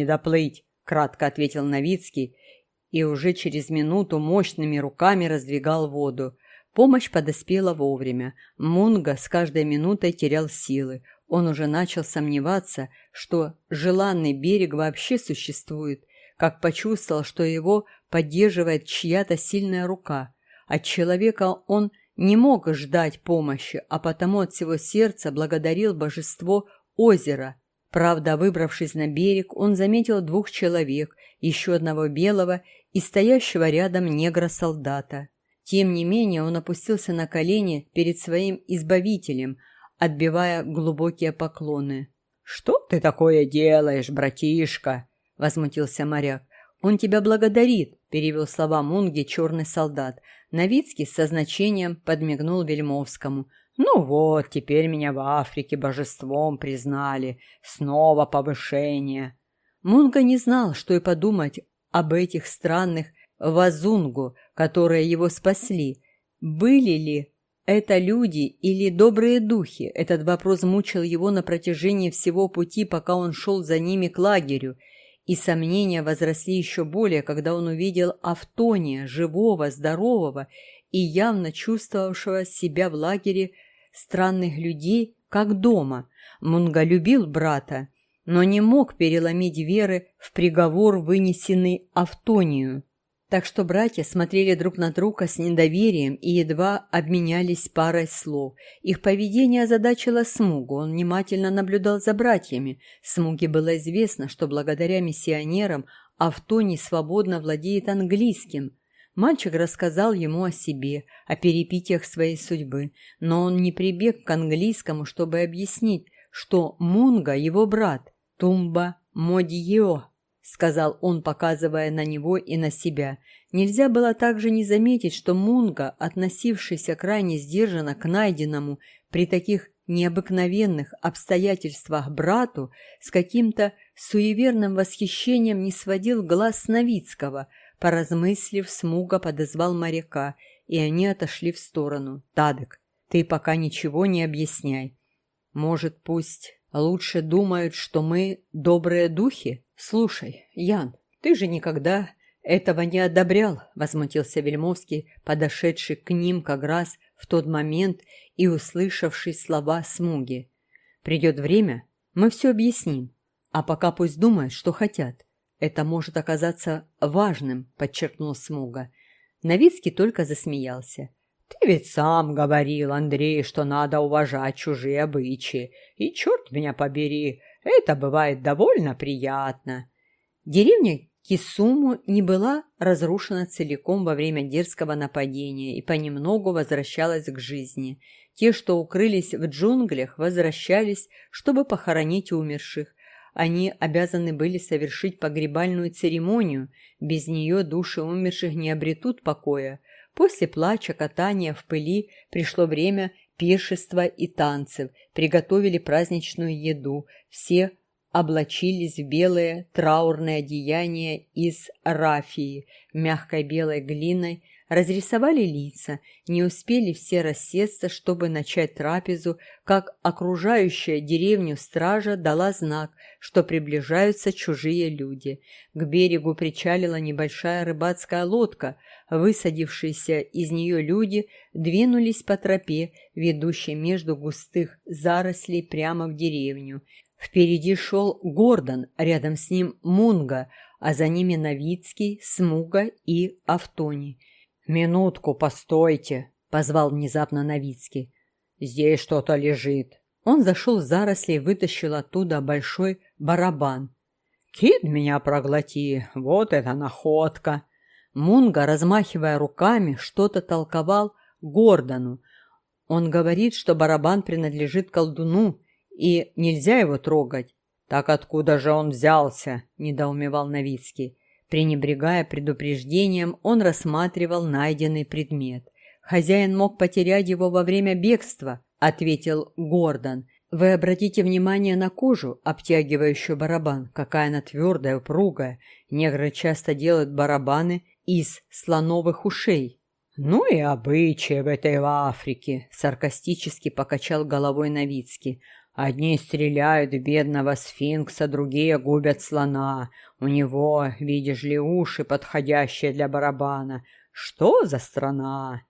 не доплыть», — кратко ответил Новицкий и уже через минуту мощными руками раздвигал воду. Помощь подоспела вовремя. Мунга с каждой минутой терял силы. Он уже начал сомневаться, что желанный берег вообще существует, как почувствовал, что его поддерживает чья-то сильная рука. От человека он не мог ждать помощи, а потому от всего сердца благодарил божество озера. Правда, выбравшись на берег, он заметил двух человек, еще одного белого и стоящего рядом негра-солдата. Тем не менее он опустился на колени перед своим избавителем, отбивая глубокие поклоны. «Что ты такое делаешь, братишка?» — возмутился моряк. «Он тебя благодарит», — перевел слова Мунги черный солдат. Новицкий со значением подмигнул Вельмовскому. «Ну вот, теперь меня в Африке божеством признали. Снова повышение». Мунга не знал, что и подумать об этих странных вазунгу, которые его спасли. Были ли это люди или добрые духи? Этот вопрос мучил его на протяжении всего пути, пока он шел за ними к лагерю, и сомнения возросли еще более, когда он увидел Автония, живого, здорового и явно чувствовавшего себя в лагере странных людей, как дома. Мунга любил брата, но не мог переломить веры в приговор, вынесенный Автонию. Так что братья смотрели друг на друга с недоверием и едва обменялись парой слов. Их поведение озадачило Смугу, он внимательно наблюдал за братьями. Смуге было известно, что благодаря миссионерам Автоний свободно владеет английским. Мальчик рассказал ему о себе, о перипетиях своей судьбы, но он не прибег к английскому, чтобы объяснить, что Мунга – его брат, Тумба Модиео, сказал он, показывая на него и на себя. Нельзя было также не заметить, что Мунга, относившийся крайне сдержанно к найденному при таких необыкновенных обстоятельствах брату, с каким-то суеверным восхищением не сводил глаз Новицкого. Поразмыслив, Смуга подозвал моряка, и они отошли в сторону. «Тадек, ты пока ничего не объясняй. Может, пусть лучше думают, что мы добрые духи? Слушай, Ян, ты же никогда этого не одобрял, возмутился Вельмовский, подошедший к ним как раз в тот момент и услышавший слова Смуги. Придет время, мы все объясним, а пока пусть думают, что хотят. Это может оказаться важным, подчеркнул Смуга. Новицкий только засмеялся. Ты ведь сам говорил, Андрей, что надо уважать чужие обычаи. И черт меня побери, это бывает довольно приятно. Деревня Кисуму не была разрушена целиком во время дерзкого нападения и понемногу возвращалась к жизни. Те, что укрылись в джунглях, возвращались, чтобы похоронить умерших. Они обязаны были совершить погребальную церемонию, без нее души умерших не обретут покоя. После плача, катания в пыли пришло время пиршества и танцев, приготовили праздничную еду, все облачились в белое траурное одеяние из рафии, мягкой белой глиной, разрисовали лица, не успели все рассесться, чтобы начать трапезу, как окружающая деревню стража дала знак, что приближаются чужие люди. К берегу причалила небольшая рыбацкая лодка, высадившиеся из нее люди двинулись по тропе, ведущей между густых зарослей прямо в деревню. Впереди шел Гордон, рядом с ним Мунга, а за ними Новицкий, Смуга и Автони. «Минутку, постойте!» — позвал внезапно Новицкий. «Здесь что-то лежит». Он зашел в заросли и вытащил оттуда большой барабан. «Кид меня проглоти! Вот это находка!» Мунга, размахивая руками, что-то толковал Гордону. Он говорит, что барабан принадлежит колдуну, и нельзя его трогать. «Так откуда же он взялся?» – недоумевал Новицкий. Пренебрегая предупреждением, он рассматривал найденный предмет. «Хозяин мог потерять его во время бегства», – ответил Гордон. «Вы обратите внимание на кожу, обтягивающую барабан, какая она твердая, упругая. Негры часто делают барабаны из слоновых ушей». «Ну и обычаи в этой Африке», – саркастически покачал головой Новицкий. Одни стреляют в бедного сфинкса, другие губят слона. У него, видишь ли, уши, подходящие для барабана. Что за страна?»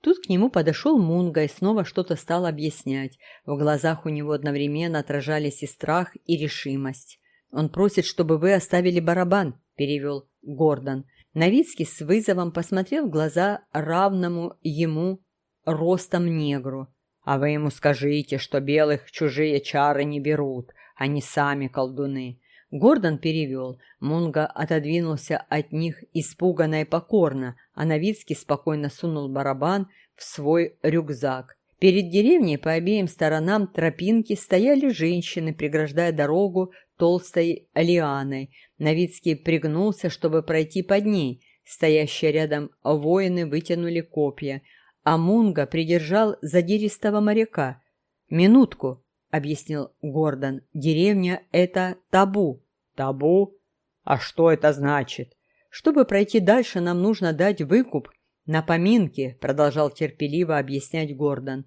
Тут к нему подошел Мунга и снова что-то стал объяснять. В глазах у него одновременно отражались и страх, и решимость. «Он просит, чтобы вы оставили барабан», – перевел Гордон. Новицкий с вызовом посмотрел в глаза равному ему ростом негру. «А вы ему скажите, что белых чужие чары не берут, они сами колдуны». Гордон перевел. Мунга отодвинулся от них испуганно и покорно, а Новицкий спокойно сунул барабан в свой рюкзак. Перед деревней по обеим сторонам тропинки стояли женщины, преграждая дорогу толстой лианой. Новицкий пригнулся, чтобы пройти под ней. Стоящие рядом воины вытянули копья, а Мунга придержал задиристого моряка. «Минутку», — объяснил Гордон, — «деревня — это табу». «Табу? А что это значит?» «Чтобы пройти дальше, нам нужно дать выкуп на поминки», — продолжал терпеливо объяснять Гордон.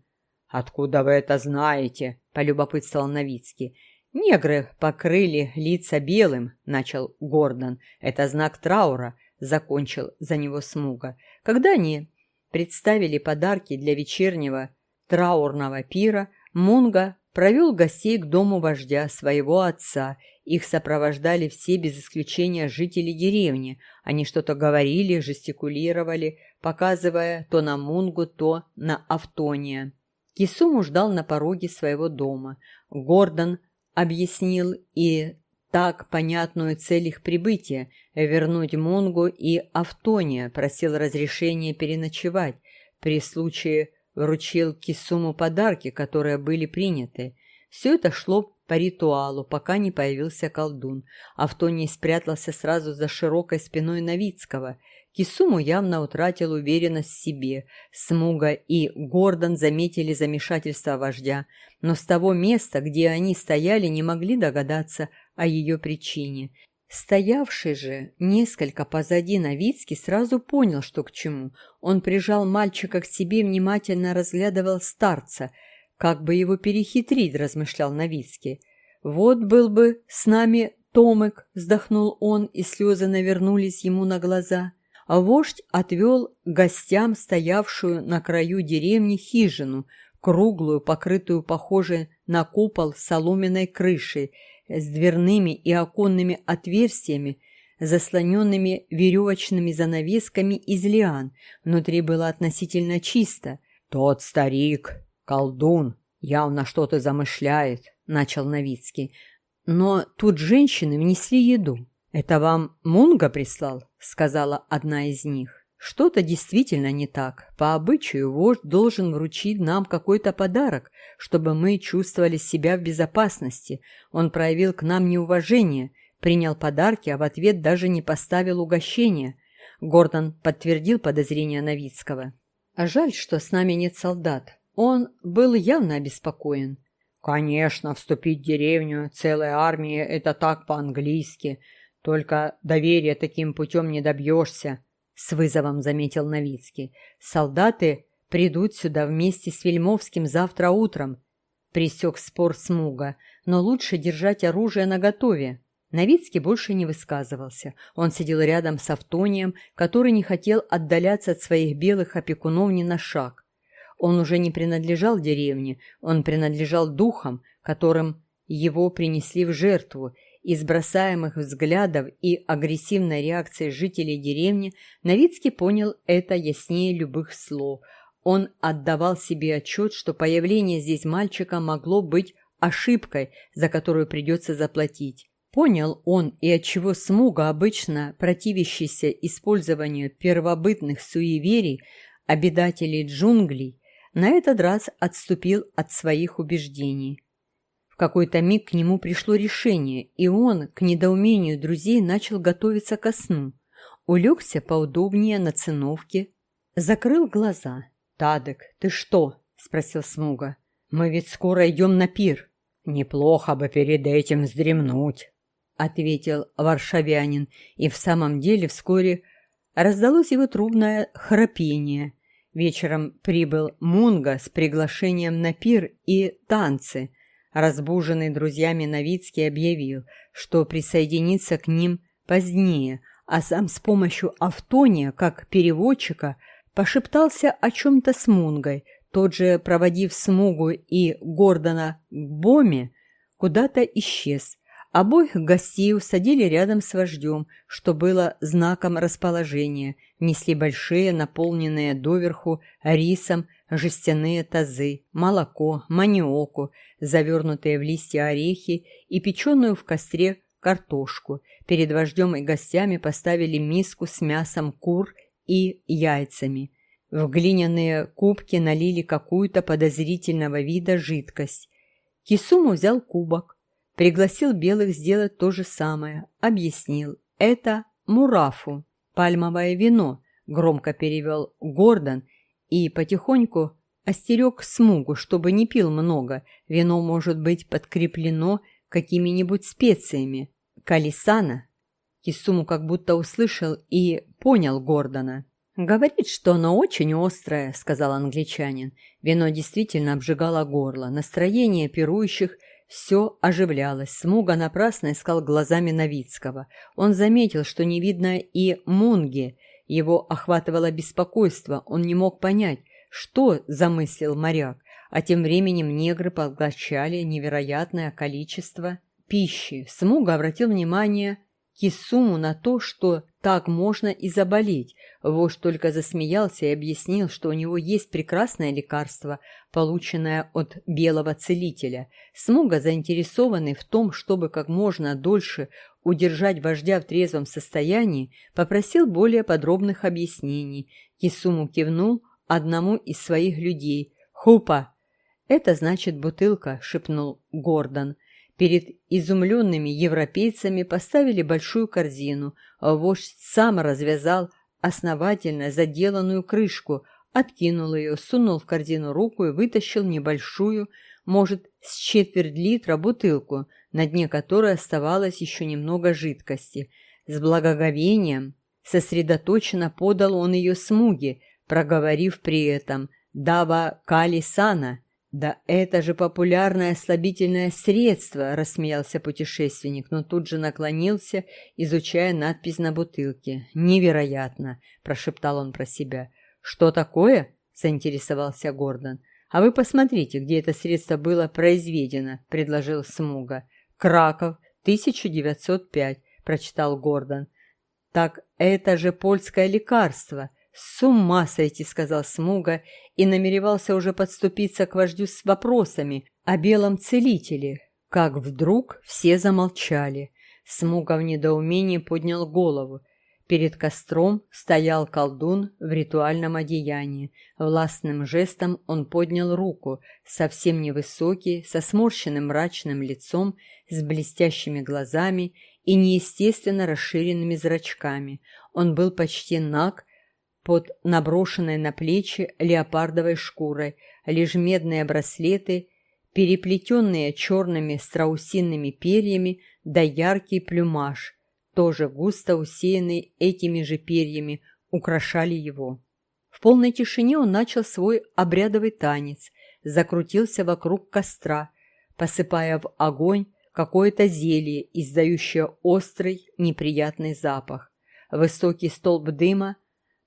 «Откуда вы это знаете?» — полюбопытствовал Новицкий. «Негры покрыли лица белым», — начал Гордон. «Это знак траура», — закончил за него Смуга. Когда они представили подарки для вечернего траурного пира, Мунга провел гостей к дому вождя своего отца. Их сопровождали все без исключения жители деревни. Они что-то говорили, жестикулировали, показывая то на Мунгу, то на Автония. Кисуму ждал на пороге своего дома. Гордон объяснил и так понятную цель их прибытия – вернуть Мунгу и Автония, просил разрешения переночевать. При случае вручил Кисуму подарки, которые были приняты. Все это шло по ритуалу, пока не появился колдун. Автоний спрятался сразу за широкой спиной Новицкого. Кисуму явно утратил уверенность в себе. Смуга и Гордон заметили замешательство вождя, но с того места, где они стояли, не могли догадаться о ее причине. Стоявший же несколько позади Новицкий сразу понял, что к чему. Он прижал мальчика к себе внимательно разглядывал старца. Как бы его перехитрить, размышлял Новицкий. «Вот был бы с нами Томик», — вздохнул он, и слезы навернулись ему на глаза. А вождь отвел гостям стоявшую на краю деревни хижину, круглую, покрытую похожей на купол соломенной крышей, с дверными и оконными отверстиями, заслоненными веревочными занавесками из лиан. Внутри было относительно чисто. «Тот старик, колдун, явно что-то замышляет», — начал Новицкий. Но тут женщины внесли еду. «Это вам Мунга прислал?» — сказала одна из них. Что-то действительно не так. По обычаю вождь должен вручить нам какой-то подарок, чтобы мы чувствовали себя в безопасности. Он проявил к нам неуважение, принял подарки, а в ответ даже не поставил угощения. Гордон подтвердил подозрения Новицкого. А жаль, что с нами нет солдат. Он был явно обеспокоен. Конечно, вступить в деревню целой армии – это так по-английски. Только доверия таким путем не добьешься. — с вызовом заметил Новицкий. «Солдаты придут сюда вместе с Вельмовским завтра утром», — присек спор Смуга. «но лучше держать оружие наготове». Новицкий больше не высказывался. Он сидел рядом с Автонием, который не хотел отдаляться от своих белых опекунов ни на шаг. Он уже не принадлежал деревне, он принадлежал духам, которым его принесли в жертву, из бросаемых взглядов и агрессивной реакции жителей деревни Новицкий понял это яснее любых слов. Он отдавал себе отчет, что появление здесь мальчика могло быть ошибкой, за которую придется заплатить. Понял он и отчего Смуга, обычно противящийся использованию первобытных суеверий, обитателей джунглей, на этот раз отступил от своих убеждений. В какой-то миг к нему пришло решение, и он, к недоумению друзей, начал готовиться ко сну. Улегся поудобнее на циновке, закрыл глаза. «Тадек, ты что?» – спросил Смуга. «Мы ведь скоро идем на пир». «Неплохо бы перед этим вздремнуть», – ответил варшавянин, и в самом деле вскоре раздалось его трубное храпение. Вечером прибыл Мунга с приглашением на пир и танцы – Разбуженный друзьями Новицкий объявил, что присоединится к ним позднее, а сам с помощью Автония, как переводчика, пошептался о чем-то с Мунгой. Тот же, проводив Смугу и Гордона к Боме, куда-то исчез. Обоих гостей усадили рядом с вождем, что было знаком расположения. Несли большие, наполненные доверху рисом, жестяные тазы, молоко, маниоку, завернутые в листья орехи и печеную в костре картошку. Перед вождем и гостями поставили миску с мясом кур и яйцами. В глиняные кубки налили какую-то подозрительного вида жидкость. Кисуму взял кубок, пригласил белых сделать то же самое, объяснил. Это мурафу, пальмовое вино, громко перевел Гордон и потихоньку остерег смугу, чтобы не пил много. Вино может быть подкреплено какими-нибудь специями. Калисана. Кисуму как будто услышал и понял Гордона. «Говорит, что оно очень острое», — сказал англичанин. Вино действительно обжигало горло. Настроение пирующих все оживлялось. Смуга напрасно искал глазами Новицкого. Он заметил, что не видно и Мунги. Его охватывало беспокойство. Он не мог понять, что замыслил моряк. А тем временем негры поглощали невероятное количество пищи. Смуга обратил внимание Кисуму на то, что так можно и заболеть. Вождь только засмеялся и объяснил, что у него есть прекрасное лекарство, полученное от белого целителя. Смуга, заинтересованный в том, чтобы как можно дольше удержать вождя в трезвом состоянии, попросил более подробных объяснений. Кисуму кивнул одному из своих людей. «Хупа!» «Это значит бутылка», — шепнул Гордон. Перед изумленными европейцами поставили большую корзину. Вождь сам развязал основательно заделанную крышку, откинул ее, сунул в корзину руку и вытащил небольшую, может, с четверть литра бутылку, на дне которой оставалось еще немного жидкости. С благоговением сосредоточенно подал он ее смуге, проговорив при этом «Дава Кали Сана», «Да это же популярное слабительное средство!» – рассмеялся путешественник, но тут же наклонился, изучая надпись на бутылке. «Невероятно!» – прошептал он про себя. «Что такое?» – заинтересовался Гордон. «А вы посмотрите, где это средство было произведено», – предложил Смуга. «Краков, 1905», – прочитал Гордон. «Так это же польское лекарство!» «С ума сойти!» — сказал Смуга и намеревался уже подступиться к вождю с вопросами о белом целителе, как вдруг все замолчали. Смуга в недоумении поднял голову. Перед костром стоял колдун в ритуальном одеянии. Властным жестом он поднял руку, совсем невысокий, со сморщенным мрачным лицом, с блестящими глазами и неестественно расширенными зрачками. Он был почти наг, под наброшенной на плечи леопардовой шкурой, лишь медные браслеты, переплетенные черными страусиными перьями, да яркий плюмаж, тоже густо усеянный этими же перьями, украшали его. В полной тишине он начал свой обрядовый танец, закрутился вокруг костра, посыпая в огонь какое-то зелье, издающее острый неприятный запах. Высокий столб дыма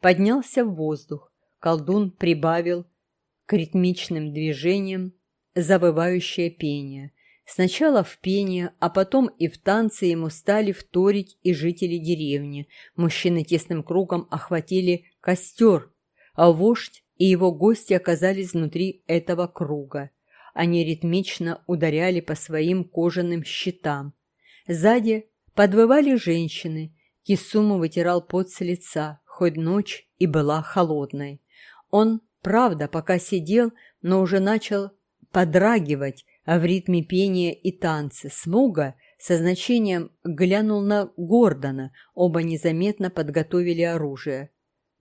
поднялся в воздух. Колдун прибавил к ритмичным движениям завывающее пение. Сначала в пение, а потом и в танце ему стали вторить и жители деревни. Мужчины тесным кругом охватили костер, а вождь и его гости оказались внутри этого круга. Они ритмично ударяли по своим кожаным щитам. Сзади подвывали женщины. Кисуму вытирал пот с лица, хоть ночь и была холодной. Он, правда, пока сидел, но уже начал подрагивать в ритме пения и танца. Смуга со значением глянул на Гордона, оба незаметно подготовили оружие.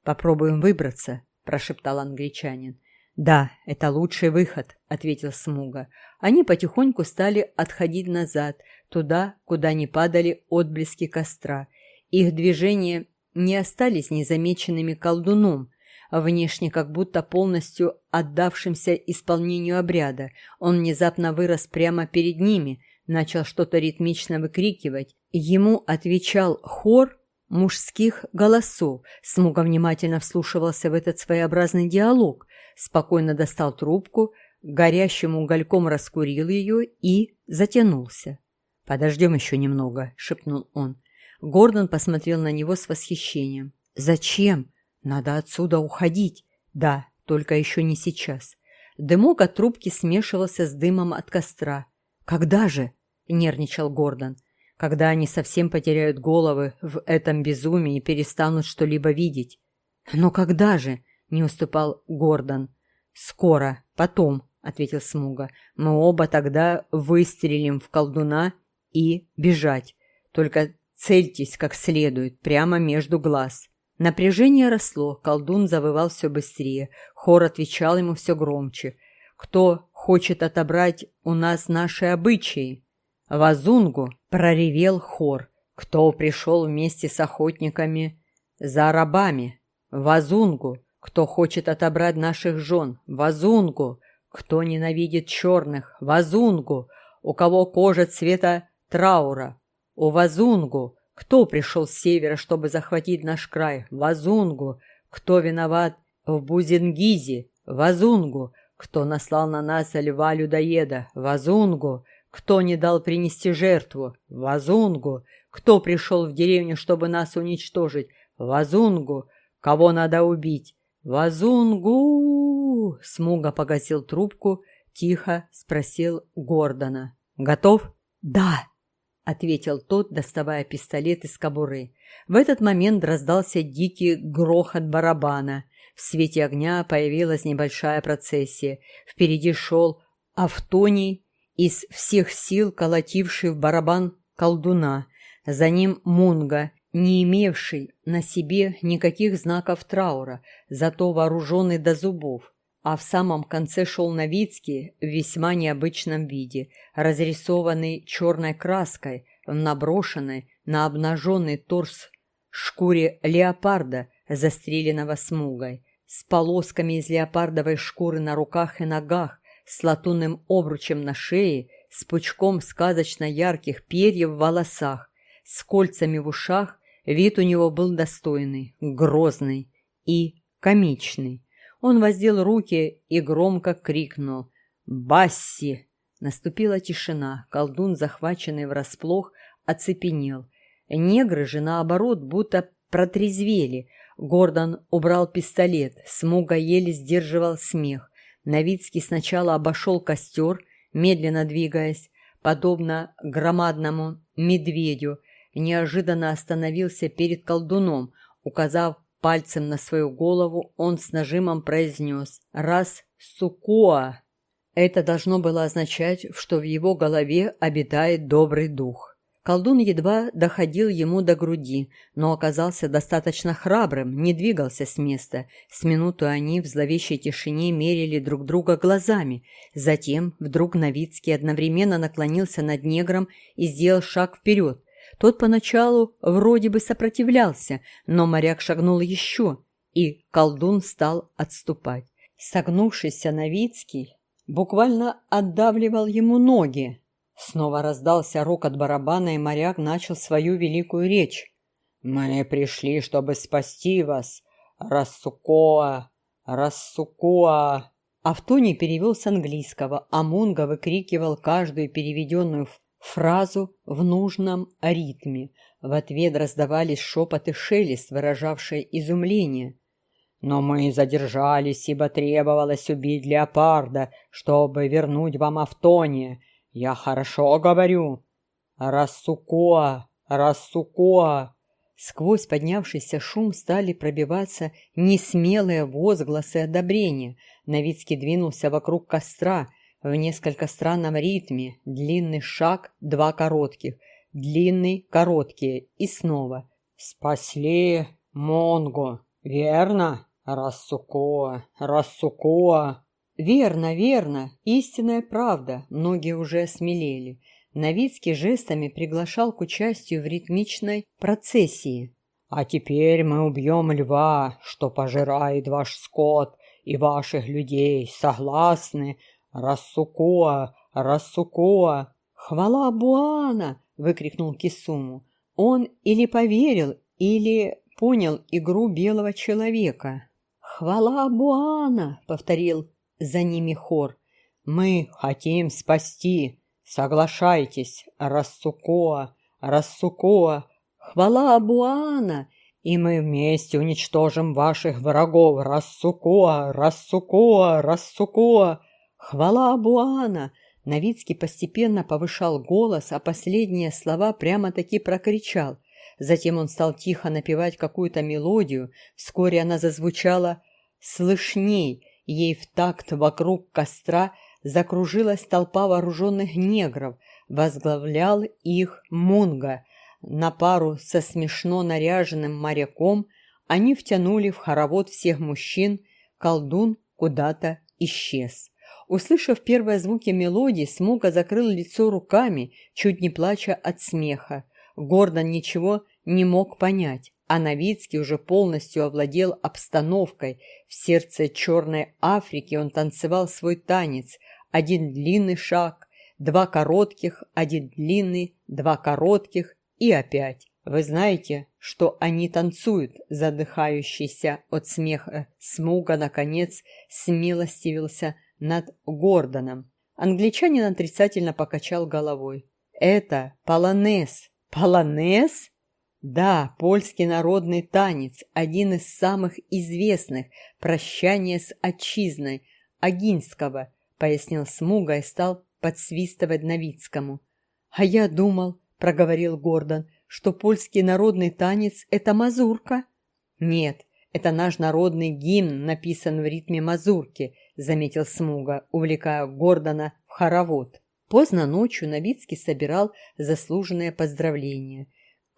«Попробуем выбраться», – прошептал англичанин. «Да, это лучший выход», — ответил Смуга. Они потихоньку стали отходить назад, туда, куда не падали отблески костра. Их движение не остались незамеченными колдуном. внешне как будто полностью отдавшимся исполнению обряда. Он внезапно вырос прямо перед ними, начал что-то ритмично выкрикивать. Ему отвечал хор мужских голосов. Смуга внимательно вслушивался в этот своеобразный диалог, спокойно достал трубку, горящим угольком раскурил ее и затянулся. «Подождем еще немного», — шепнул он. Гордон посмотрел на него с восхищением. «Зачем? Надо отсюда уходить. Да, только еще не сейчас». Дымок от трубки смешивался с дымом от костра. «Когда же?» — нервничал Гордон. «Когда они совсем потеряют головы в этом безумии и перестанут что-либо видеть». «Но когда же?» — не уступал Гордон. «Скоро, потом», — ответил Смуга. «Мы оба тогда выстрелим в колдуна и бежать. Только цельтесь как следует, прямо между глаз». Напряжение росло, колдун завывал все быстрее, хор отвечал ему все громче. «Кто хочет отобрать у нас наши обычаи?» «Вазунгу!» — проревел хор. «Кто пришел вместе с охотниками за рабами?» «Вазунгу!» «Кто хочет отобрать наших жен?» «Вазунгу!» «Кто ненавидит черных?» «Вазунгу!» «У кого кожа цвета траура?» «У Вазунгу!» «Кто пришел с севера, чтобы захватить наш край?» «Вазунгу!» «Кто виноват в Бузингизе?» «Вазунгу!» «Кто наслал на нас льва-людоеда?» «Вазунгу!» Кто не дал принести жертву? Вазунгу. Кто пришел в деревню, чтобы нас уничтожить? Вазунгу. Кого надо убить? Вазунгу. Смуга погасил трубку, тихо спросил Гордона. Готов? Да, ответил тот, доставая пистолет из кобуры. В этот момент раздался дикий грохот барабана. В свете огня появилась небольшая процессия. Впереди шел Автоний из всех сил колотивший в барабан колдуна, за ним Мунга, не имевший на себе никаких знаков траура, зато вооруженный до зубов, а в самом конце шел Новицкий в весьма необычном виде, разрисованный черной краской, наброшенной на обнаженный торс шкуре леопарда, застреленного смугой, с полосками из леопардовой шкуры на руках и ногах, с латунным обручем на шее, с пучком сказочно ярких перьев в волосах, с кольцами в ушах, вид у него был достойный, грозный и комичный. Он воздел руки и громко крикнул «Басси!». Наступила тишина, колдун, захваченный врасплох, оцепенел. Негры же, наоборот, будто протрезвели. Гордон убрал пистолет, Смуга еле сдерживал смех. Новицкий сначала обошел костер, медленно двигаясь, подобно громадному медведю, неожиданно остановился перед колдуном, указав пальцем на свою голову, он с нажимом произнес «Раз сукоа». Это должно было означать, что в его голове обитает добрый дух. Колдун едва доходил ему до груди, но оказался достаточно храбрым, не двигался с места. С минуту они в зловещей тишине мерили друг друга глазами. Затем вдруг Новицкий одновременно наклонился над негром и сделал шаг вперед. Тот поначалу вроде бы сопротивлялся, но моряк шагнул еще, и колдун стал отступать. Согнувшийся Новицкий буквально отдавливал ему ноги, Снова раздался рокот барабана, и моряк начал свою великую речь. «Мы пришли, чтобы спасти вас, Рассукоа, Рассукоа!» Автоний перевел с английского, а Мунга выкрикивал каждую переведенную фразу в нужном ритме. В ответ раздавались шепот и шелест, выражавшие изумление. «Но мы задержались, ибо требовалось убить леопарда, чтобы вернуть вам Автония. «Я хорошо говорю!» «Рассукоа! Рассукоа!» Сквозь поднявшийся шум стали пробиваться несмелые возгласы одобрения. Новицкий двинулся вокруг костра в несколько странном ритме. Длинный шаг, два коротких. Длинный, короткие. И снова. «Спасли Монго, верно? Рассукоа, Рассукоа!» Верно, верно, истинная правда, многие уже осмелели. Новицкий жестами приглашал к участию в ритмичной процессии. А теперь мы убьем льва, что пожирает ваш скот и ваших людей. Согласны? Рассукоа, рассукоа!» «Хвала Буана!» — выкрикнул Кисуму. Он или поверил, или понял игру белого человека. «Хвала Буана!» — повторил за ними хор. «Мы хотим спасти! Соглашайтесь! Рассукоа! Рассукоа! Хвала Буана!» «И мы вместе уничтожим ваших врагов! Рассукоа! Рассукоа! Рассукоа!» «Хвала Буана!» Новицкий постепенно повышал голос, а последние слова прямо-таки прокричал. Затем он стал тихо напевать какую-то мелодию. Вскоре она зазвучала слышней. Ей в такт вокруг костра закружилась толпа вооруженных негров. Возглавлял их Мунга. На пару со смешно наряженным моряком они втянули в хоровод всех мужчин. Колдун куда-то исчез. Услышав первые звуки мелодии, Смуга закрыл лицо руками, чуть не плача от смеха. Гордон ничего не мог понять, а Новицкий уже полностью овладел обстановкой. В сердце Черной Африки он танцевал свой танец. Один длинный шаг, два коротких, один длинный, два коротких и опять. Вы знаете, что они танцуют, задыхающийся от смеха. Смуга, наконец, смилостивился над Гордоном. Англичанин отрицательно покачал головой. «Это полонез». «Полонез?» «Да, польский народный танец, один из самых известных. Прощание с отчизной, Агинского», — пояснил Смуга и стал подсвистывать Новицкому. «А я думал», — проговорил Гордон, — «что польский народный танец — это мазурка». «Нет, это наш народный гимн написан в ритме мазурки», заметил Смуга, увлекая Гордона в хоровод. Поздно ночью Новицкий собирал заслуженное поздравление.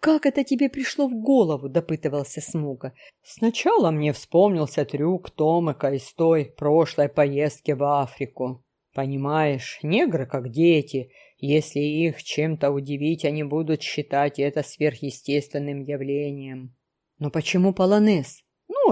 «Как это тебе пришло в голову?» – допытывался Смуга. «Сначала мне вспомнился трюк Томыка из той прошлой поездки в Африку. Понимаешь, негры как дети. Если их чем-то удивить, они будут считать это сверхъестественным явлением». «Но почему полонез?»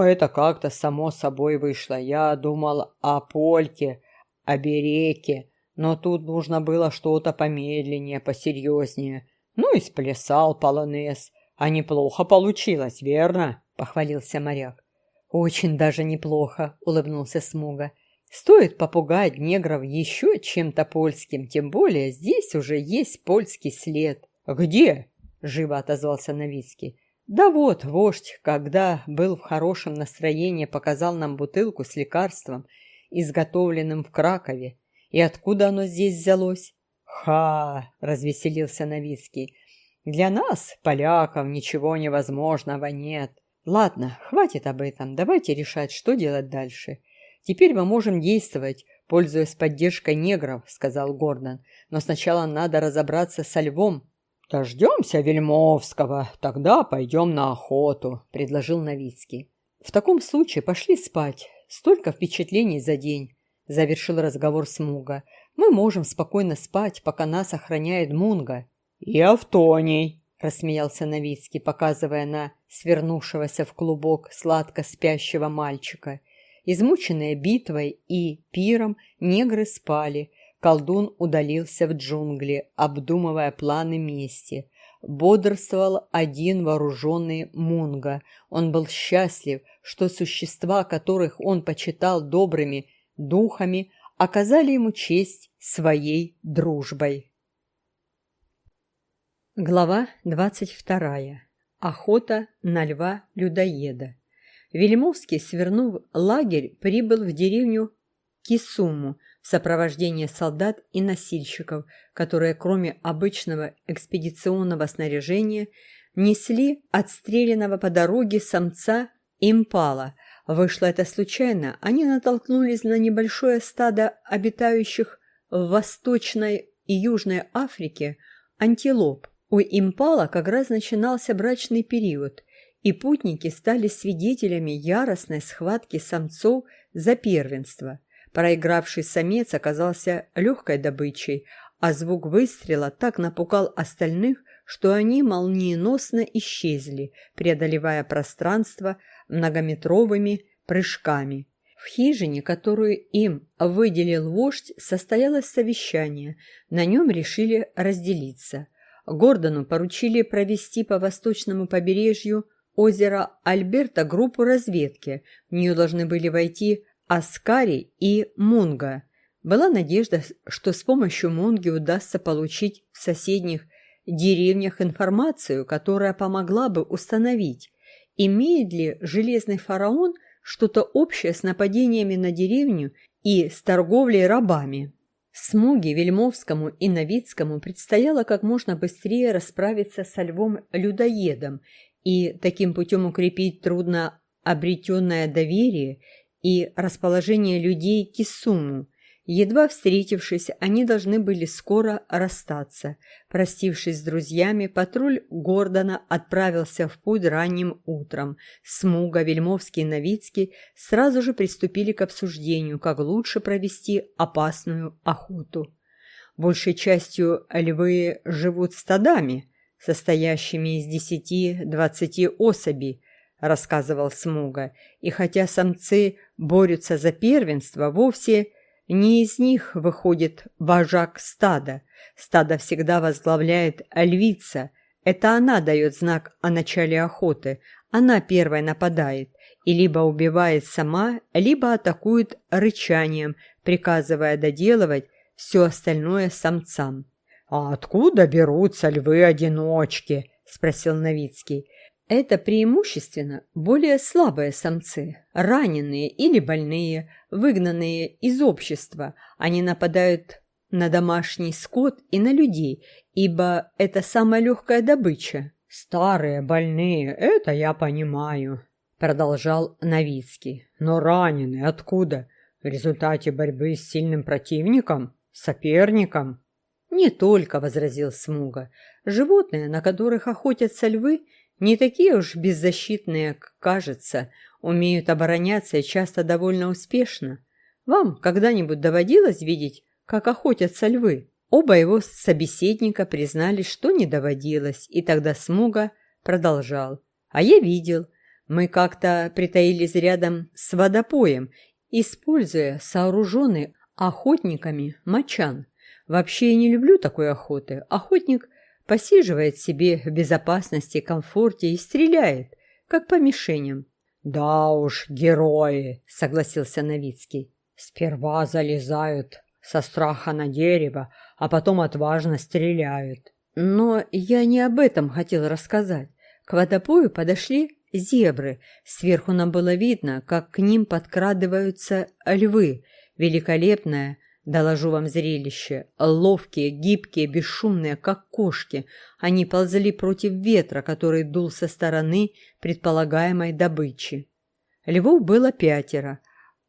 Это как-то само собой вышло. Я думал о польке, о береке, но тут нужно было что-то помедленнее, посерьезнее. Ну и сплясал полонез. А неплохо получилось, верно? Похвалился моряк. Очень даже неплохо, улыбнулся Смуга. Стоит попугать негров еще чем-то польским, тем более здесь уже есть польский след. Где? Живо отозвался Новицкий. Да вот, вождь, когда был в хорошем настроении, показал нам бутылку с лекарством, изготовленным в Кракове. И откуда оно здесь взялось? Ха! развеселился Новицкий. Для нас, поляков, ничего невозможного нет. Ладно, хватит об этом. Давайте решать, что делать дальше. Теперь мы можем действовать, пользуясь поддержкой негров, сказал Гордон. Но сначала надо разобраться со львом. «Дождемся Вельмовского, тогда пойдем на охоту», — предложил Новицкий. «В таком случае пошли спать. Столько впечатлений за день», — завершил разговор Смуга. «Мы можем спокойно спать, пока нас охраняет Мунга». «И Автоний», — рассмеялся Новицкий, показывая на свернувшегося в клубок сладко спящего мальчика. Измученные битвой и пиром, негры спали, Колдун удалился в джунгли, обдумывая планы мести. Бодрствовал один вооруженный Мунга. Он был счастлив, что существа, которых он почитал добрыми духами, оказали ему честь своей дружбой. Глава двадцать вторая. Охота на льва-людоеда. Вельмовский, свернув лагерь, прибыл в деревню Кисуму, в сопровождении солдат и носильщиков, которые, кроме обычного экспедиционного снаряжения, несли отстрелянного по дороге самца импала. Вышло это случайно, они натолкнулись на небольшое стадо обитающих в Восточной и Южной Африке антилоп. У импала как раз начинался брачный период, и путники стали свидетелями яростной схватки самцов за первенство – Проигравший самец оказался легкой добычей, а звук выстрела так напугал остальных, что они молниеносно исчезли, преодолевая пространство многометровыми прыжками. В хижине, которую им выделил вождь, состоялось совещание. На нем решили разделиться. Гордону поручили провести по восточному побережью озера Альберта группу разведки. В нее должны были войти Аскари и Мунга. Была надежда, что с помощью Мунги удастся получить в соседних деревнях информацию, которая помогла бы установить, имеет ли Железный Фараон – что-то общее с нападениями на деревню и с торговлей рабами. Смуге, Вельмовскому и Новицкому предстояло как можно быстрее расправиться со львом-людоедом и таким путем укрепить трудно обретенное доверие и расположение людей Кисуму, Едва встретившись, они должны были скоро расстаться. Простившись с друзьями, патруль Гордона отправился в путь ранним утром. Смуга, Вельмовский и Новицкий сразу же приступили к обсуждению, как лучше провести опасную охоту. Большей частью львы живут стадами, состоящими из десяти-двадцати особей, рассказывал Смуга, и хотя самцы борются за первенство, вовсе не из них выходит вожак стада. Стадо всегда возглавляет львица. Это она дает знак о начале охоты. Она первой нападает и либо убивает сама, либо атакует рычанием, приказывая доделывать все остальное самцам. «А откуда берутся львы-одиночки?» – спросил Новицкий. Это преимущественно более слабые самцы, раненые или больные, выгнанные из общества. Они нападают на домашний скот и на людей, ибо это самая легкая добыча. «Старые, больные, это я понимаю», — продолжал Новицкий. «Но раненые откуда? В результате борьбы с сильным противником? Соперником?» «Не только», — возразил Смуга. «Животные, на которых охотятся львы, — не такие уж беззащитные, как кажется, умеют обороняться и часто довольно успешно. Вам когда-нибудь доводилось видеть, как охотятся львы? Оба его собеседника признали, что не доводилось, и тогда Смуга продолжал. А я видел. Мы как-то притаились рядом с водопоем, используя сооруженный охотниками мочан. Вообще я не люблю такой охоты. Охотник – посиживает себе в безопасности, комфорте и стреляет, как по мишеням. «Да уж, герои!» — согласился Новицкий. «Сперва залезают со страха на дерево, а потом отважно стреляют». Но я не об этом хотел рассказать. К водопою подошли зебры. Сверху нам было видно, как к ним подкрадываются львы. Великолепная, Доложу вам зрелище. Ловкие, гибкие, бесшумные, как кошки. Они ползали против ветра, который дул со стороны предполагаемой добычи. Львов было пятеро.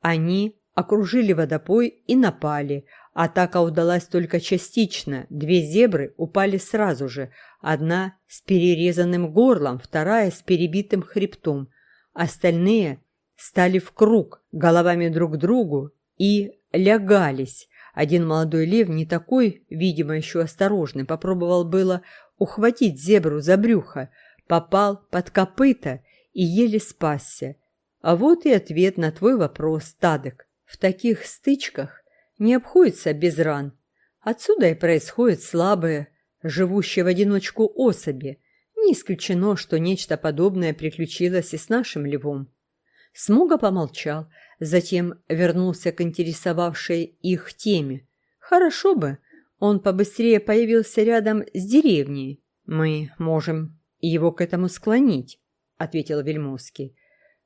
Они окружили водопой и напали. Атака удалась только частично. Две зебры упали сразу же. Одна с перерезанным горлом, вторая с перебитым хребтом. Остальные стали в круг, головами друг к другу и лягались. Один молодой лев, не такой, видимо, еще осторожный, попробовал было ухватить зебру за брюхо, попал под копыта и еле спасся. А вот и ответ на твой вопрос, Тадок. В таких стычках не обходится без ран. Отсюда и происходит слабые, живущие в одиночку особи. Не исключено, что нечто подобное приключилось и с нашим львом. Смуга помолчал, затем вернулся к интересовавшей их теме. «Хорошо бы, он побыстрее появился рядом с деревней. Мы можем его к этому склонить», — ответил Вельмовский.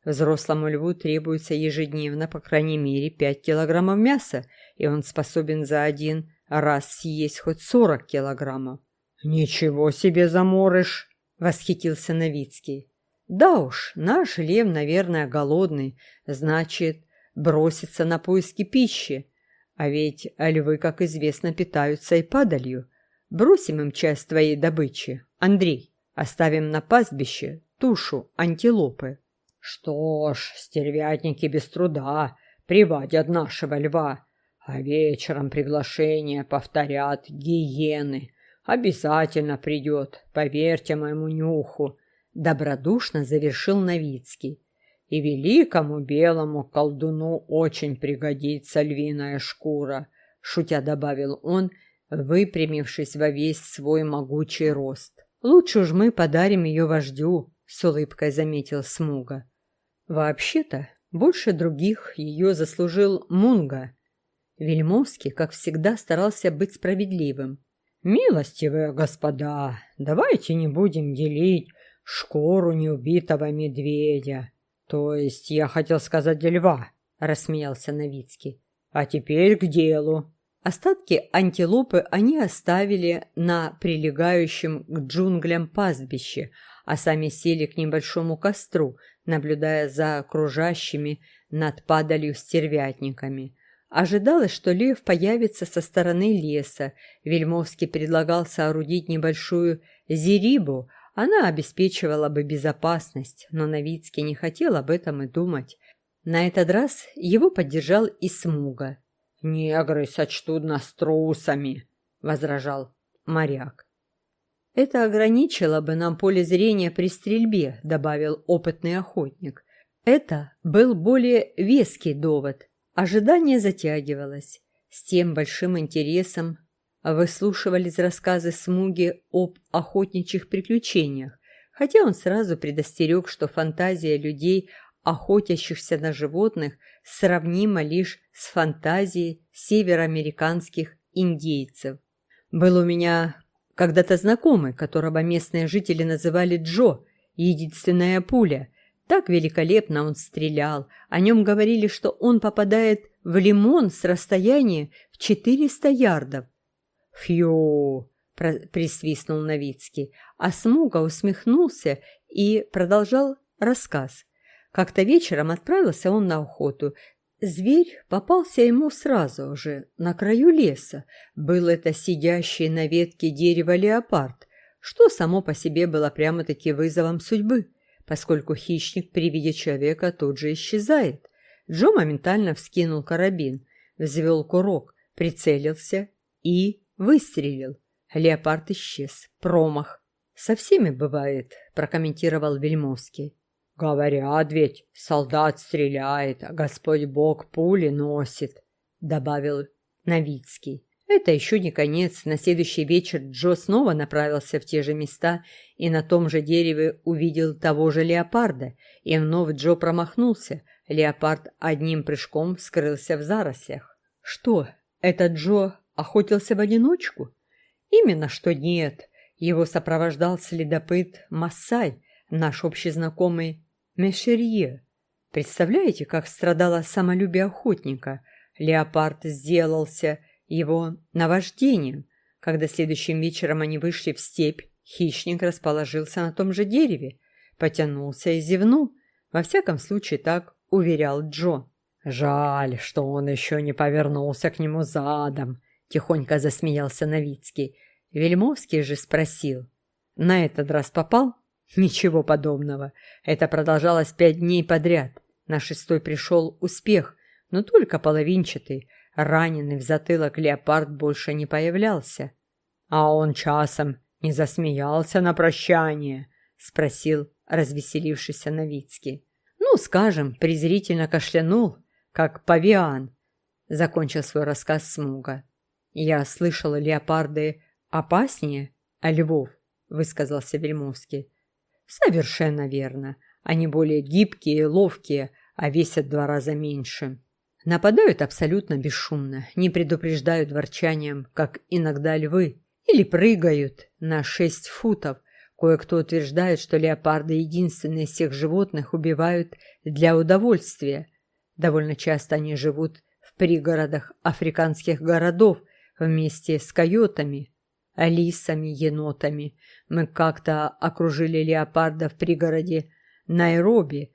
«Взрослому льву требуется ежедневно, по крайней мере, пять килограммов мяса, и он способен за один раз съесть хоть сорок килограммов». «Ничего себе заморыш!» — восхитился Новицкий. Да уж, наш лев, наверное, голодный, значит, бросится на поиски пищи. А ведь львы, как известно, питаются и падалью. Бросим им часть твоей добычи, Андрей. Оставим на пастбище тушу антилопы. Что ж, стервятники без труда приводят нашего льва, а вечером приглашение повторят гиены. Обязательно придет, поверьте моему нюху, добродушно завершил Новицкий. И великому белому колдуну очень пригодится львиная шкура, шутя добавил он, выпрямившись во весь свой могучий рост. Лучше уж мы подарим ее вождю, с улыбкой заметил Смуга. Вообще-то, больше других ее заслужил Мунга. Вельмовский, как всегда, старался быть справедливым. «Милостивые господа, давайте не будем делить шкуру неубитого медведя. То есть я хотел сказать льва», — рассмеялся Новицкий. «А теперь к делу». Остатки антилопы они оставили на прилегающем к джунглям пастбище, а сами сели к небольшому костру, наблюдая за окружающими над падалью стервятниками. Ожидалось, что лев появится со стороны леса. Вельмовский предлагал соорудить небольшую зерибу, она обеспечивала бы безопасность, но Новицкий не хотел об этом и думать. На этот раз его поддержал и Смуга. «Негры сочтут нас трусами», — возражал моряк. «Это ограничило бы нам поле зрения при стрельбе», — добавил опытный охотник. Это был более веский довод. Ожидание затягивалось. С тем большим интересом выслушивались рассказы Смуги об охотничьих приключениях, хотя он сразу предостерег, что фантазия людей, охотящихся на животных, сравнима лишь с фантазией североамериканских индейцев. Был у меня когда-то знакомый, которого местные жители называли Джо, единственная пуля. Так великолепно он стрелял. О нем говорили, что он попадает в лимон с расстояния в 400 ярдов. «Фью!» – присвистнул Новицкий, а Смуга усмехнулся и продолжал рассказ. Как-то вечером отправился он на охоту. Зверь попался ему сразу же, на краю леса. Был это сидящий на ветке дерева леопард, что само по себе было прямо-таки вызовом судьбы, поскольку хищник при виде человека тут же исчезает. Джо моментально вскинул карабин, взвел курок, прицелился и Выстрелил. Леопард исчез. Промах. «Со всеми бывает», – прокомментировал Вельмовский. «Говорят ведь, солдат стреляет, а Господь Бог пули носит», – добавил Новицкий. Это еще не конец. На следующий вечер Джо снова направился в те же места и на том же дереве увидел того же леопарда. И вновь Джо промахнулся. Леопард одним прыжком скрылся в зарослях. «Что, это Джо Охотился в одиночку? Именно что нет. Его сопровождал следопыт Массай, наш общий знакомый Мешерье. Представляете, как страдало самолюбие охотника? Леопард сделался его наваждением. Когда следующим вечером они вышли в степь, хищник расположился на том же дереве, потянулся и зевнул. Во всяком случае, так уверял Джо. Жаль, что он еще не повернулся к нему задом. — тихонько засмеялся Новицкий. Вельмовский же спросил. «На этот раз попал?» «Ничего подобного. Это продолжалось пять дней подряд. На шестой пришел успех, но только половинчатый. Раненый в затылок леопард больше не появлялся. «А он часом не засмеялся на прощание?» — спросил развеселившийся Новицкий. «Ну, скажем, презрительно кашлянул, как павиан», — закончил свой рассказ Смуга. «Я слышала, леопарды опаснее, а львов», — высказался Вельмовский. «Совершенно верно. Они более гибкие и ловкие, а весят два раза меньше. Нападают абсолютно бесшумно, не предупреждают ворчанием, как иногда львы, или прыгают на шесть футов. Кое-кто утверждает, что леопарды единственные из всех животных убивают для удовольствия. Довольно часто они живут в пригородах африканских городов – вместе с койотами, лисами, енотами. Мы как-то окружили леопарда в пригороде Найроби.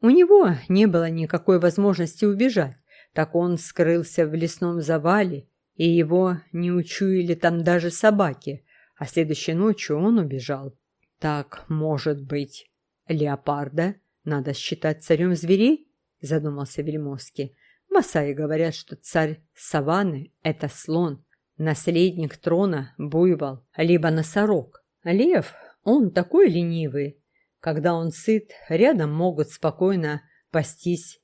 У него не было никакой возможности убежать, так он скрылся в лесном завале, и его не учуяли там даже собаки, а следующей ночью он убежал. Так, может быть, леопарда надо считать царем зверей? Задумался Вельмовский. Масаи говорят, что царь саванны – это слон. наследник трона – буйвол, либо носорог. Лев, он такой ленивый. Когда он сыт, рядом могут спокойно пастись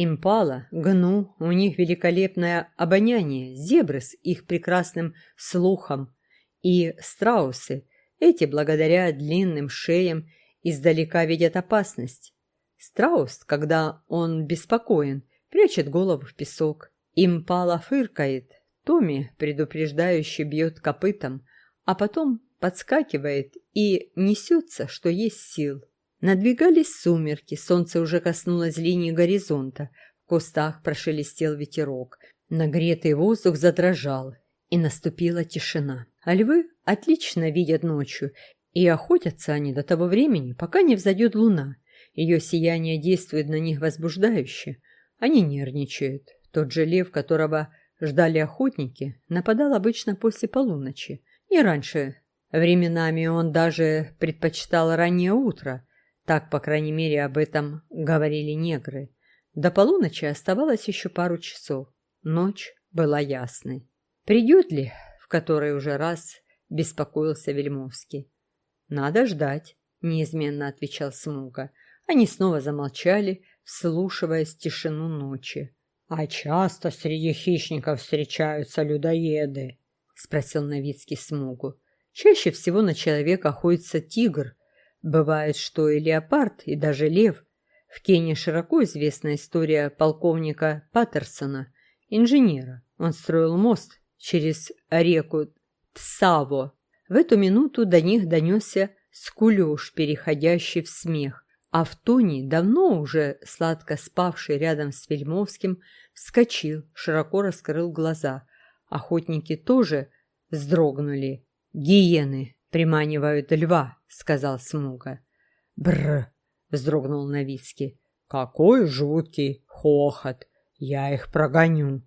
Импала, гну, у них великолепное обоняние, зебры с их прекрасным слухом и страусы, эти благодаря длинным шеям издалека видят опасность. Страус, когда он беспокоен, прячет голову в песок. Импала фыркает, Томи предупреждающе бьет копытом, а потом подскакивает и несется, что есть сил. Надвигались сумерки, солнце уже коснулось линии горизонта, в кустах прошелестел ветерок, нагретый воздух задрожал, и наступила тишина. А львы отлично видят ночью, и охотятся они до того времени, пока не взойдет луна. Ее сияние действует на них возбуждающе. Они нервничают. Тот же лев, которого ждали охотники, нападал обычно после полуночи, не раньше. Временами он даже предпочитал раннее утро, так, по крайней мере, об этом говорили негры. До полуночи оставалось еще пару часов. Ночь была ясной. Придет ли, в который уже раз беспокоился Вельмовский. «Надо ждать», — неизменно отвечал Смуга. Они снова замолчали, вслушиваясь в тишину ночи. «А часто среди хищников встречаются людоеды?» — спросил Новицкий Смугу. «Чаще всего на человека охотится тигр, Бывает, что и леопард, и даже лев. В Кении широко известна история полковника Паттерсона, инженера. Он строил мост через реку Тсаво. В эту минуту до них донесся скулеж, переходящий в смех. А в Тони, давно уже сладко спавший рядом с Вельмовским, вскочил, широко раскрыл глаза. Охотники тоже вздрогнули. Гиены приманивают льва сказал Смуга. Бр! вздрогнул Новицкий. Какой жуткий хохот! Я их прогоню.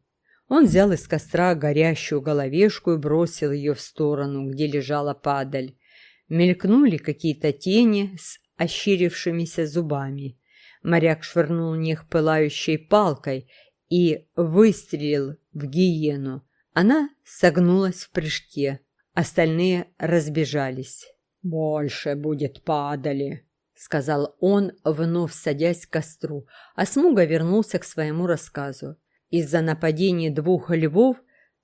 Он взял из костра горящую головешку и бросил ее в сторону, где лежала падаль. Мелькнули какие-то тени с ощерившимися зубами. Моряк швырнул них пылающей палкой и выстрелил в гиену. Она согнулась в прыжке. Остальные разбежались. «Больше будет падали», — сказал он, вновь садясь к костру, а Смуга вернулся к своему рассказу. Из-за нападения двух львов,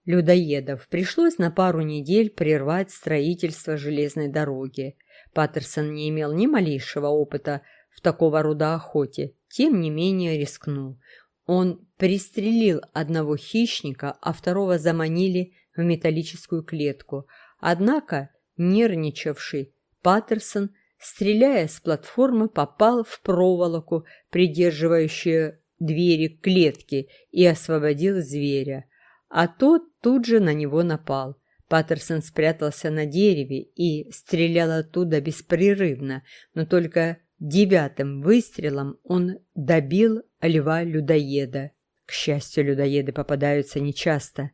людоедов, пришлось на пару недель прервать строительство железной дороги. Паттерсон не имел ни малейшего опыта в такого рода охоте, тем не менее рискнул. Он пристрелил одного хищника, а второго заманили в металлическую клетку. Однако Нервничавший Паттерсон, стреляя с платформы, попал в проволоку, придерживающую двери клетки, и освободил зверя. А тот тут же на него напал. Паттерсон спрятался на дереве и стрелял оттуда беспрерывно, но только девятым выстрелом он добил льва-людоеда. К счастью, людоеды попадаются нечасто,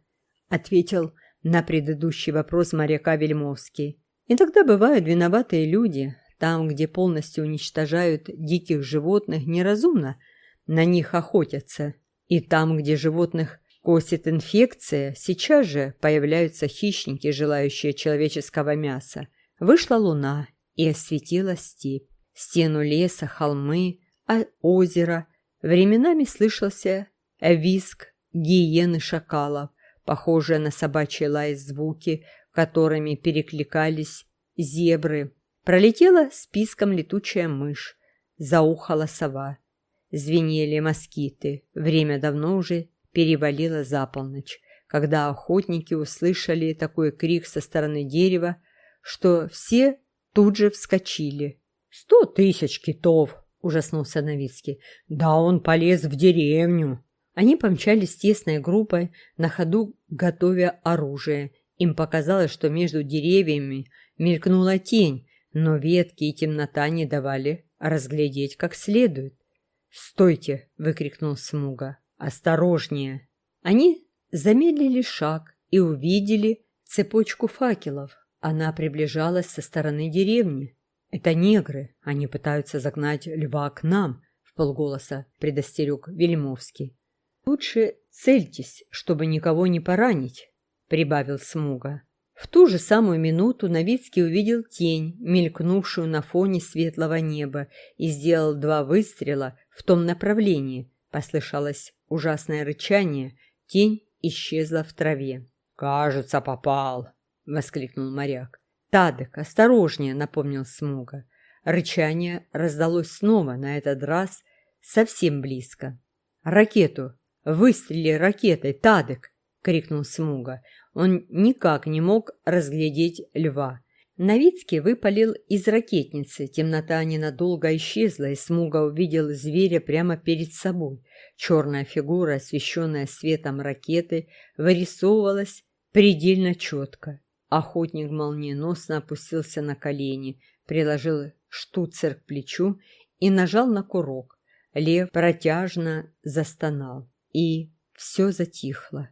ответил на предыдущий вопрос моряка Вельмовский. Иногда бывают виноватые люди. Там, где полностью уничтожают диких животных, неразумно на них охотятся. И там, где животных косит инфекция, сейчас же появляются хищники, желающие человеческого мяса. Вышла луна и осветила степь, стену леса, холмы, а озеро. Временами слышался виск гиены шакалов – похожие на собачий лай звуки, которыми перекликались зебры. Пролетела списком летучая мышь, заухала сова. Звенели москиты, время давно уже перевалило за полночь, когда охотники услышали такой крик со стороны дерева, что все тут же вскочили. «Сто тысяч китов!» — ужаснулся Новицкий. «Да он полез в деревню!» Они помчались тесной группой, на ходу готовя оружие. Им показалось, что между деревьями мелькнула тень, но ветки и темнота не давали разглядеть как следует. «Стойте!» — выкрикнул Смуга. «Осторожнее!» Они замедлили шаг и увидели цепочку факелов. Она приближалась со стороны деревни. «Это негры. Они пытаются загнать льва к нам», — в полголоса предостерег Вельмовский. «Лучше цельтесь, чтобы никого не поранить», — прибавил Смуга. В ту же самую минуту Новицкий увидел тень, мелькнувшую на фоне светлого неба, и сделал два выстрела в том направлении. Послышалось ужасное рычание, тень исчезла в траве. «Кажется, попал!» — воскликнул моряк. «Тадек, осторожнее!» — напомнил Смуга. Рычание раздалось снова, на этот раз совсем близко. «Ракету! Выстрели ракетой, Тадек!» — крикнул Смуга. Он никак не мог разглядеть льва. Новицкий выпалил из ракетницы. Темнота ненадолго исчезла, и Смуга увидел зверя прямо перед собой. Черная фигура, освещенная светом ракеты, вырисовывалась предельно четко. Охотник молниеносно опустился на колени, приложил штуцер к плечу и нажал на курок. Лев протяжно застонал, и все затихло.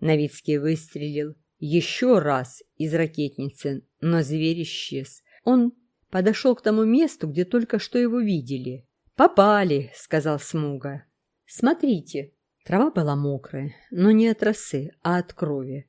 Новицкий выстрелил еще раз из ракетницы, но зверь исчез. Он подошел к тому месту, где только что его видели. «Попали», — сказал Смуга. «Смотрите». Трава была мокрая, но не от росы, а от крови.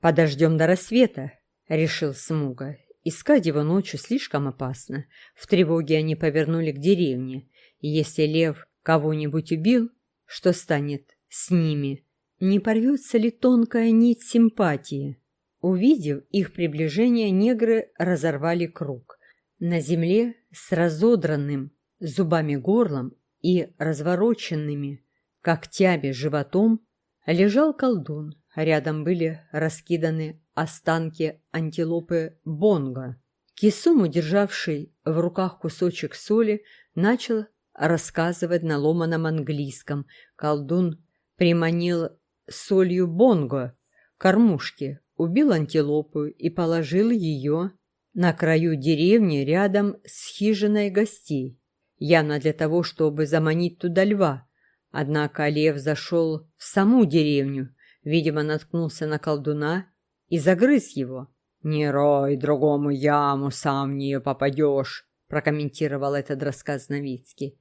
«Подождем до рассвета», — решил Смуга. Искать его ночью слишком опасно. В тревоге они повернули к деревне. Если лев кого-нибудь убил, что станет с ними? Не порвется ли тонкая нить симпатии? Увидев их приближение, негры разорвали круг. На земле с разодранным зубами горлом и развороченными когтями животом лежал колдун. Рядом были раскиданы останки антилопы Бонго. Кисуму, державший в руках кусочек соли, начал рассказывать на ломаном английском. Колдун приманил солью Бонго, кормушки, убил антилопу и положил ее на краю деревни рядом с хижиной гостей, явно для того, чтобы заманить туда льва. Однако лев зашел в саму деревню, видимо, наткнулся на колдуна и загрыз его. «Не рой другому яму, сам в нее попадешь», — прокомментировал этот рассказ Новицкий.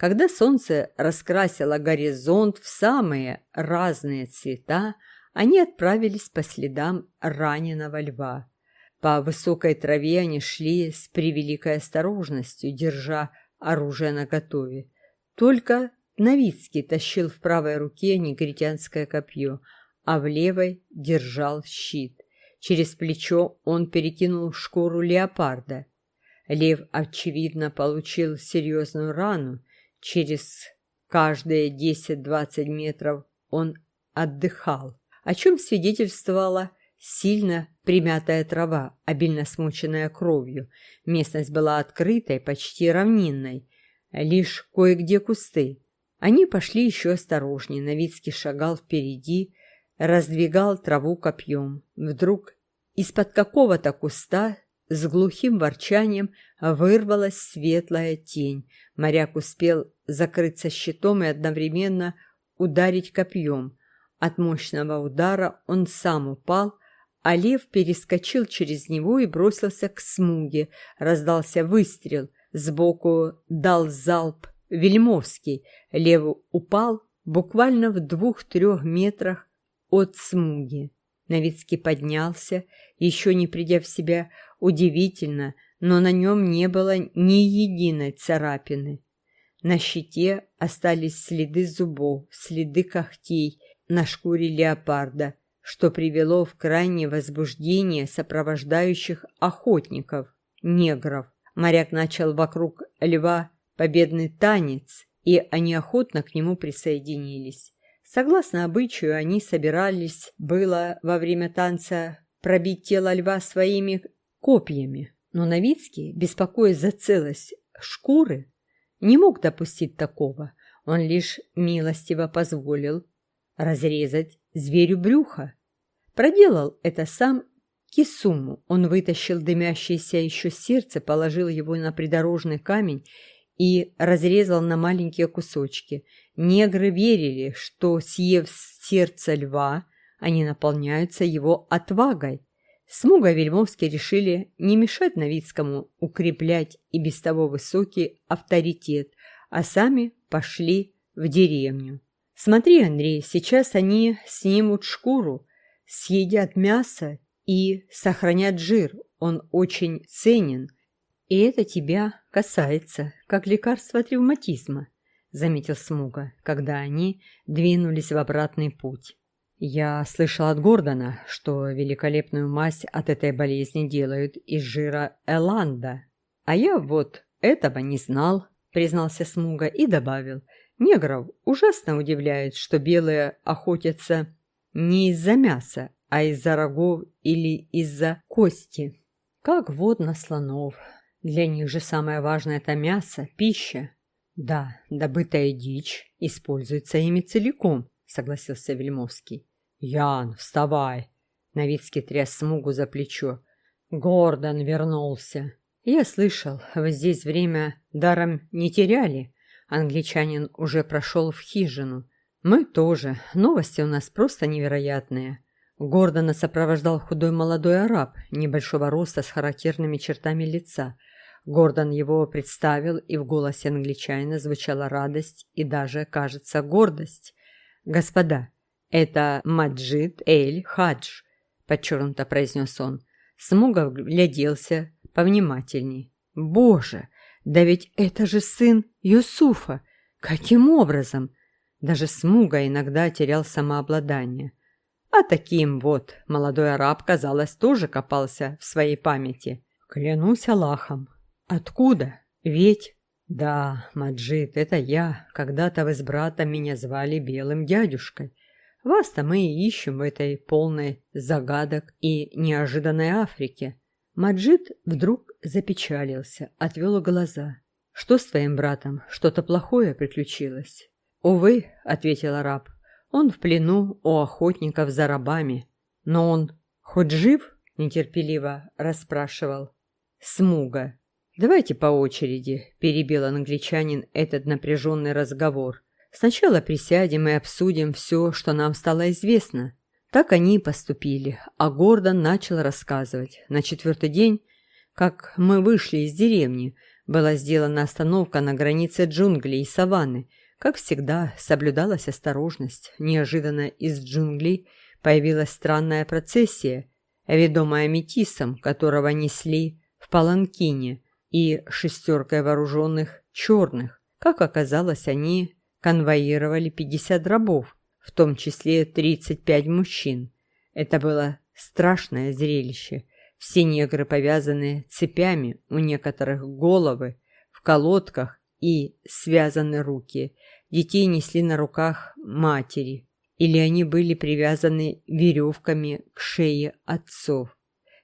Когда солнце раскрасило горизонт в самые разные цвета, они отправились по следам раненого льва. По высокой траве они шли с превеликой осторожностью, держа оружие наготове. Только Новицкий тащил в правой руке негритянское копье, а в левой держал щит. Через плечо он перекинул шкуру леопарда. Лев, очевидно, получил серьезную рану. Через каждые 10-20 метров он отдыхал, о чем свидетельствовала сильно примятая трава, обильно смоченная кровью. Местность была открытой, почти равнинной, лишь кое-где кусты. Они пошли еще осторожнее, Новицкий шагал впереди, раздвигал траву копьем. Вдруг из-под какого-то куста с глухим ворчанием вырвалась светлая тень. Моряк успел закрыться щитом и одновременно ударить копьем. От мощного удара он сам упал, а лев перескочил через него и бросился к смуге. Раздался выстрел. Сбоку дал залп Вельмовский. Лев упал буквально в двух-трех метрах от смуги. Новицкий поднялся, еще не придя в себя, удивительно, но на нем не было ни единой царапины. На щите остались следы зубов, следы когтей на шкуре леопарда, что привело в крайнее возбуждение сопровождающих охотников, негров. Моряк начал вокруг льва победный танец, и они охотно к нему присоединились. Согласно обычаю, они собирались было во время танца пробить тело льва своими копьями. Но Новицкий, беспокоясь за целость шкуры, не мог допустить такого. Он лишь милостиво позволил разрезать зверю брюхо. Проделал это сам Кисуму. Он вытащил дымящееся еще сердце, положил его на придорожный камень и разрезал на маленькие кусочки. Негры верили, что, съев сердце льва, они наполняются его отвагой. Смуга и Вельмовский решили не мешать Новицкому укреплять и без того высокий авторитет, а сами пошли в деревню. «Смотри, Андрей, сейчас они снимут шкуру съедят мясо и сохранят жир. Он очень ценен. И это тебя касается, как лекарство от ревматизма, заметил Смуга, когда они двинулись в обратный путь. Я слышал от Гордона, что великолепную мазь от этой болезни делают из жира эланда. А я вот этого не знал, признался Смуга и добавил. Негров ужасно удивляет, что белые охотятся не из-за мяса, а из-за рогов или из-за кости. Как вот на слонов. Для них же самое важное – это мясо, пища. Да, добытая дичь используется ими целиком, согласился Вельмовский. «Ян, вставай!» Новицкий тряс смугу за плечо. «Гордон вернулся!» «Я слышал, вы здесь время даром не теряли. Англичанин уже прошел в хижину. Мы тоже. Новости у нас просто невероятные». Гордона сопровождал худой молодой араб, небольшого роста с характерными чертами лица. Гордон его представил, и в голосе англичанина звучала радость и даже, кажется, гордость. «Господа, «Это Маджид Эль-Хадж», — подчеркнуто произнес он. Смугов гляделся повнимательней. «Боже, да ведь это же сын Юсуфа! Каким образом?» Даже Смуга иногда терял самообладание. А таким вот молодой араб, казалось, тоже копался в своей памяти. Клянусь Аллахом. Откуда? Ведь... Да, Маджид, это я. Когда-то вы с братом меня звали Белым дядюшкой. Вас-то мы и ищем в этой полной загадок и неожиданной Африке. Маджид вдруг запечалился, отвел глаза. «Что с твоим братом? Что-то плохое приключилось?» «Увы», — ответил араб, — «он в плену у охотников за рабами. Но он хоть жив?» — нетерпеливо расспрашивал. «Смуга». «Давайте по очереди», — перебил англичанин этот напряженный разговор. Сначала присядем и обсудим все, что нам стало известно. Так они и поступили, а Гордон начал рассказывать. На четвертый день, как мы вышли из деревни, была сделана остановка на границе джунглей и саванны. Как всегда, соблюдалась осторожность. Неожиданно из джунглей появилась странная процессия, ведомая метисом, которого несли в паланкине, и шестеркой вооруженных черных. Как оказалось, они конвоировали 50 рабов, в том числе 35 мужчин. Это было страшное зрелище. Все негры повязаны цепями, у некоторых головы, в колодках и связаны руки. Детей несли на руках матери, или они были привязаны веревками к шее отцов.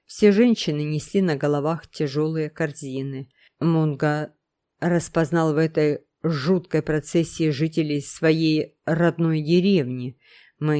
Все женщины несли на головах тяжелые корзины. Мунга распознал в этой жуткой процессии жителей своей родной деревни.